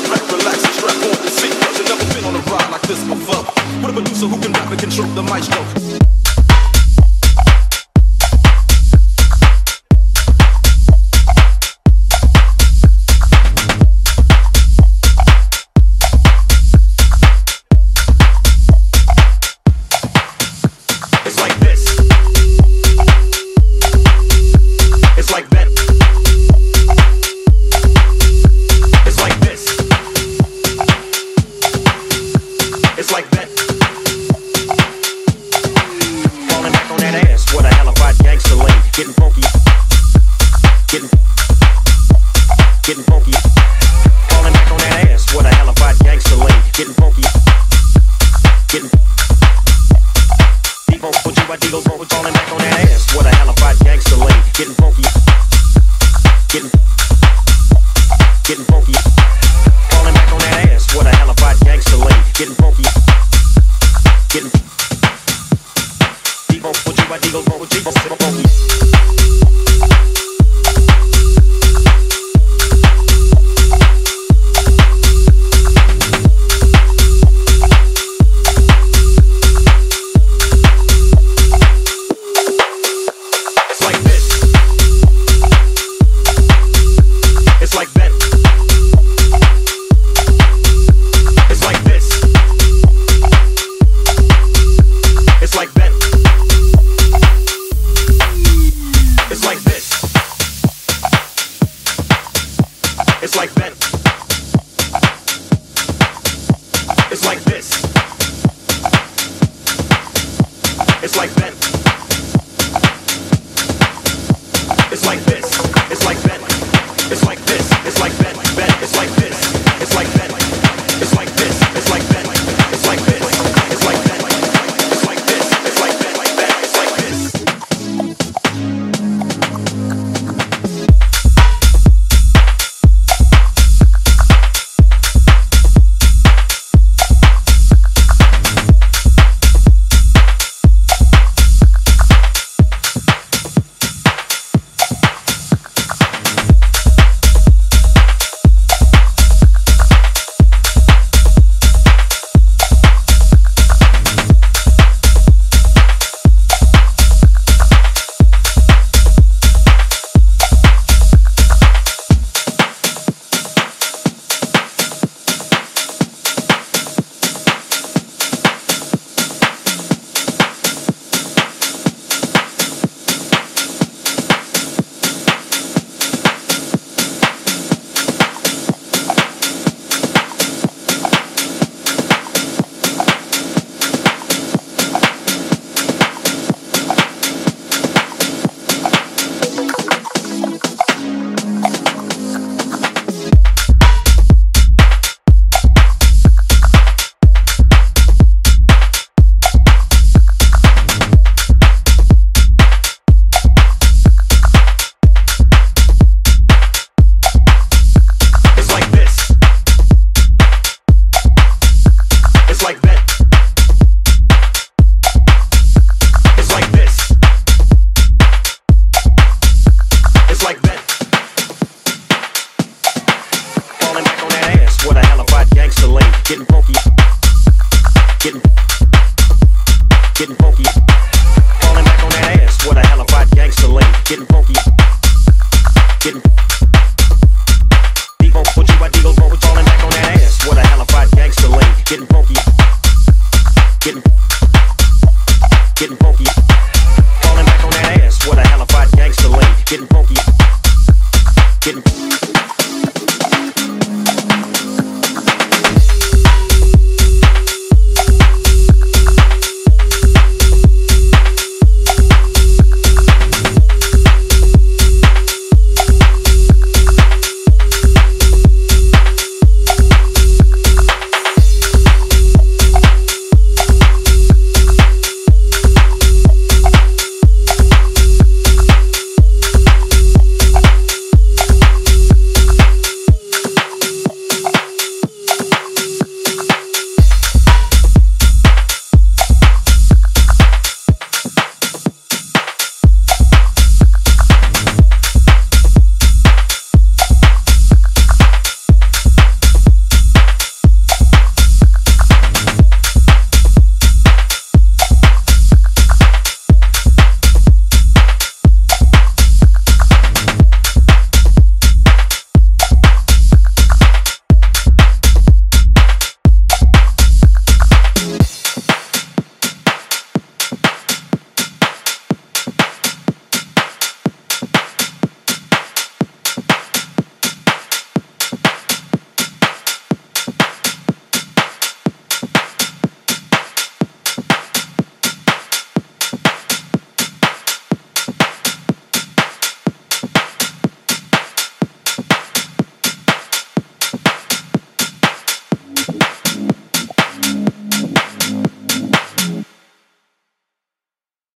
sit relax, and strap on the. You never been on a ride like this before. With a producer who can rap and control the mic, dope. Getting funky. Falling back on that ass. What a hellified gangster lane. Getting funky. Getting. On what you deal on falling back on that ass. What a hellified gangster lane. Getting funky. Getting. Getting funky. Falling back on that ass. What a hellified gangster lane. Getting funky. Getting. On what you deep on funky. It's like that. It's like this. It's like that. It's like this. It's like that. It's like this. It's like that. It's like this. It's like that. It's like. It's like that. That. It's like Just like that. Falling back on that ass, what a hell of a gangster lane. Getting pokey. Getting. Getting pokey.